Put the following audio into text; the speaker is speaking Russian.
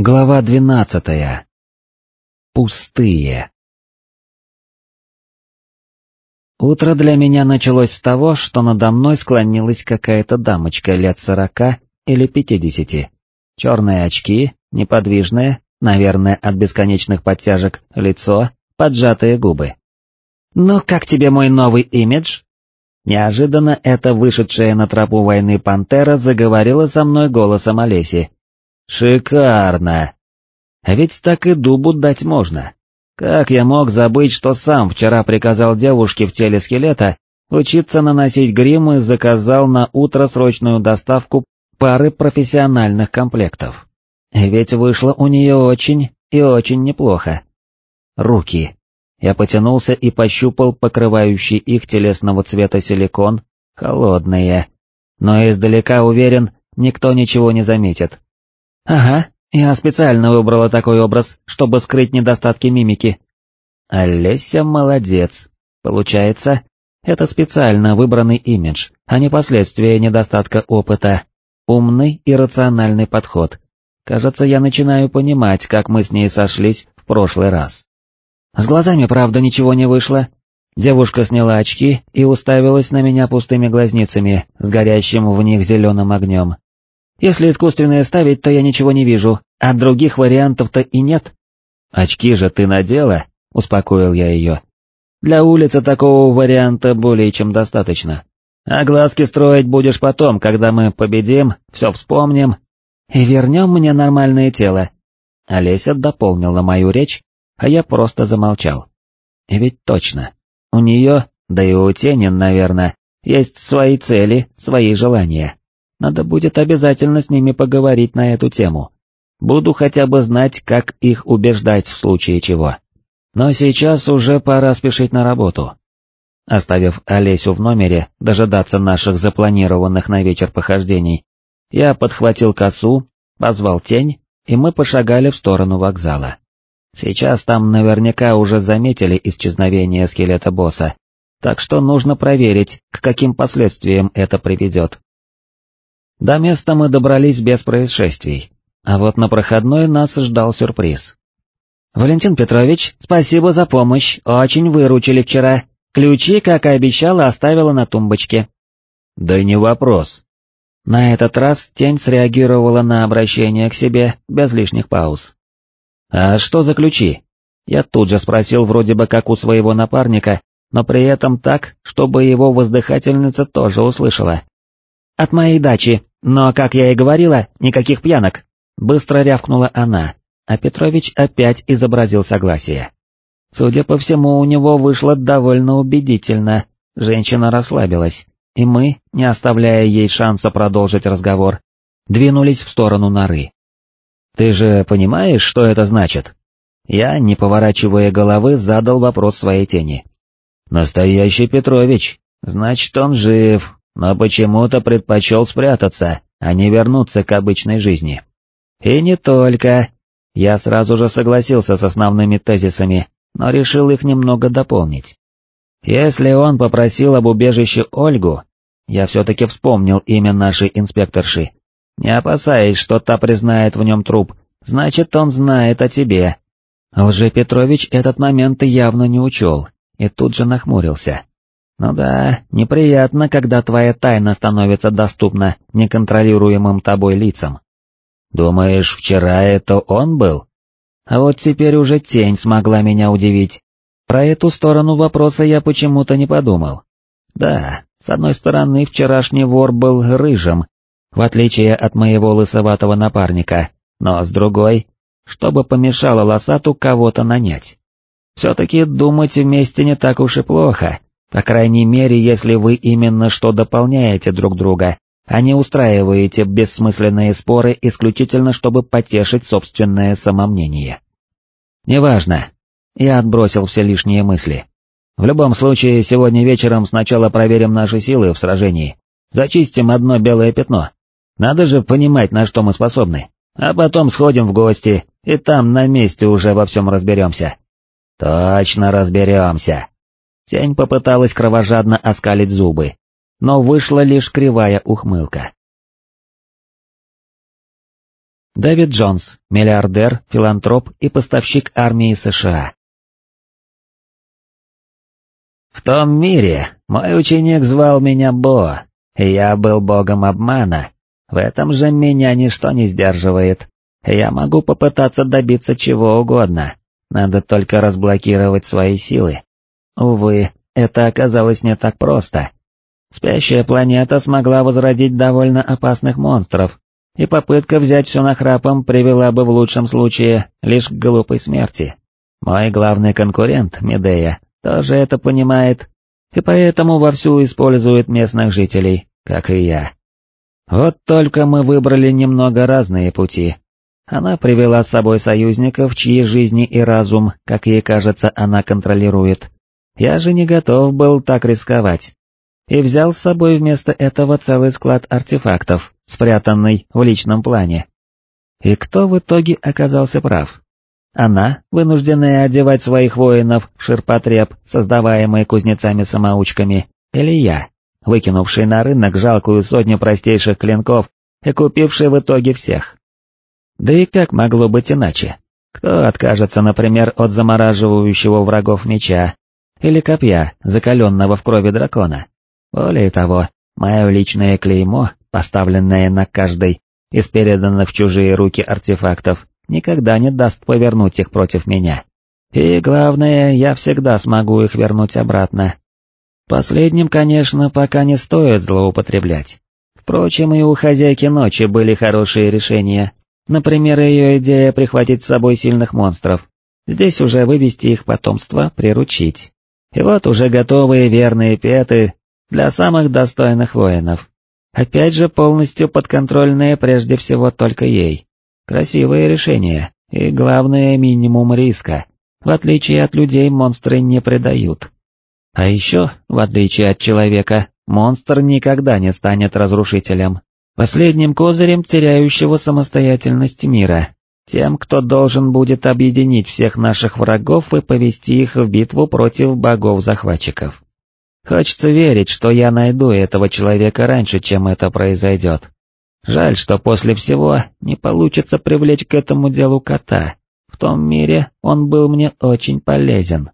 Глава двенадцатая. Пустые. Утро для меня началось с того, что надо мной склонилась какая-то дамочка лет сорока или пятидесяти. Черные очки, неподвижное, наверное, от бесконечных подтяжек, лицо, поджатые губы. «Ну как тебе мой новый имидж?» Неожиданно эта вышедшая на тропу войны пантера заговорила со мной голосом Олеси, Шикарно! А ведь так и дубу дать можно. Как я мог забыть, что сам вчера приказал девушке в теле скелета учиться наносить грим и заказал на утро срочную доставку пары профессиональных комплектов. Ведь вышло у нее очень и очень неплохо. Руки. Я потянулся и пощупал покрывающий их телесного цвета силикон, холодные. Но издалека уверен, никто ничего не заметит. «Ага, я специально выбрала такой образ, чтобы скрыть недостатки мимики». «Олеся молодец. Получается, это специально выбранный имидж, а не последствия недостатка опыта. Умный и рациональный подход. Кажется, я начинаю понимать, как мы с ней сошлись в прошлый раз. С глазами, правда, ничего не вышло. Девушка сняла очки и уставилась на меня пустыми глазницами, с горящим в них зеленым огнем. Если искусственное ставить, то я ничего не вижу, а других вариантов-то и нет. Очки же ты надела, успокоил я ее. Для улицы такого варианта более чем достаточно. А глазки строить будешь потом, когда мы победим, все вспомним и вернем мне нормальное тело. Олеся дополнила мою речь, а я просто замолчал. Ведь точно, у нее, да и у Тенин, наверное, есть свои цели, свои желания. Надо будет обязательно с ними поговорить на эту тему. Буду хотя бы знать, как их убеждать в случае чего. Но сейчас уже пора спешить на работу. Оставив Олесю в номере дожидаться наших запланированных на вечер похождений, я подхватил косу, позвал тень, и мы пошагали в сторону вокзала. Сейчас там наверняка уже заметили исчезновение скелета босса, так что нужно проверить, к каким последствиям это приведет. До места мы добрались без происшествий, а вот на проходной нас ждал сюрприз. «Валентин Петрович, спасибо за помощь, очень выручили вчера. Ключи, как и обещала, оставила на тумбочке». «Да не вопрос». На этот раз тень среагировала на обращение к себе без лишних пауз. «А что за ключи?» Я тут же спросил вроде бы как у своего напарника, но при этом так, чтобы его воздыхательница тоже услышала. «От моей дачи, но, как я и говорила, никаких пьянок!» Быстро рявкнула она, а Петрович опять изобразил согласие. Судя по всему, у него вышло довольно убедительно, женщина расслабилась, и мы, не оставляя ей шанса продолжить разговор, двинулись в сторону норы. «Ты же понимаешь, что это значит?» Я, не поворачивая головы, задал вопрос своей тени. «Настоящий Петрович, значит, он жив, но почему-то предпочел спрятаться, а не вернуться к обычной жизни. И не только. Я сразу же согласился с основными тезисами, но решил их немного дополнить. Если он попросил об убежище Ольгу, я все-таки вспомнил имя нашей инспекторши. Не опасаясь, что та признает в нем труп, значит он знает о тебе. Лже Петрович этот момент явно не учел, и тут же нахмурился. Ну да, неприятно, когда твоя тайна становится доступна неконтролируемым тобой лицам. Думаешь, вчера это он был? А вот теперь уже тень смогла меня удивить. Про эту сторону вопроса я почему-то не подумал. Да, с одной стороны, вчерашний вор был рыжим, в отличие от моего лысоватого напарника, но с другой, чтобы помешало лосату кого-то нанять. Все-таки думать вместе не так уж и плохо, по крайней мере, если вы именно что дополняете друг друга, а не устраиваете бессмысленные споры исключительно чтобы потешить собственное самомнение. Неважно. Я отбросил все лишние мысли. В любом случае, сегодня вечером сначала проверим наши силы в сражении. Зачистим одно белое пятно. Надо же понимать, на что мы способны. А потом сходим в гости, и там на месте уже во всем разберемся. Точно разберемся. Тень попыталась кровожадно оскалить зубы, но вышла лишь кривая ухмылка. Дэвид Джонс, миллиардер, филантроп и поставщик армии США. В том мире мой ученик звал меня Бо, и я был богом обмана. В этом же меня ничто не сдерживает. Я могу попытаться добиться чего угодно, надо только разблокировать свои силы. Увы, это оказалось не так просто. Спящая планета смогла возродить довольно опасных монстров, и попытка взять все нахрапом привела бы в лучшем случае лишь к глупой смерти. Мой главный конкурент, Медея, тоже это понимает, и поэтому вовсю использует местных жителей, как и я. Вот только мы выбрали немного разные пути. Она привела с собой союзников, чьи жизни и разум, как ей кажется, она контролирует. Я же не готов был так рисковать. И взял с собой вместо этого целый склад артефактов, спрятанный в личном плане. И кто в итоге оказался прав? Она, вынужденная одевать своих воинов в ширпотреб, создаваемый кузнецами-самоучками, или я, выкинувший на рынок жалкую сотню простейших клинков и купивший в итоге всех. Да и как могло быть иначе? Кто откажется, например, от замораживающего врагов меча или копья, закаленного в крови дракона? Более того, мое личное клеймо, поставленное на каждый из переданных в чужие руки артефактов, никогда не даст повернуть их против меня. И главное, я всегда смогу их вернуть обратно, Последним, конечно, пока не стоит злоупотреблять. Впрочем, и у хозяйки ночи были хорошие решения. Например, ее идея прихватить с собой сильных монстров. Здесь уже вывести их потомство, приручить. И вот уже готовые верные петы для самых достойных воинов. Опять же, полностью подконтрольные прежде всего только ей. Красивое решение, и главное, минимум риска. В отличие от людей монстры не предают. А еще, в отличие от человека, монстр никогда не станет разрушителем, последним козырем теряющего самостоятельность мира, тем, кто должен будет объединить всех наших врагов и повести их в битву против богов-захватчиков. Хочется верить, что я найду этого человека раньше, чем это произойдет. Жаль, что после всего не получится привлечь к этому делу кота. В том мире он был мне очень полезен.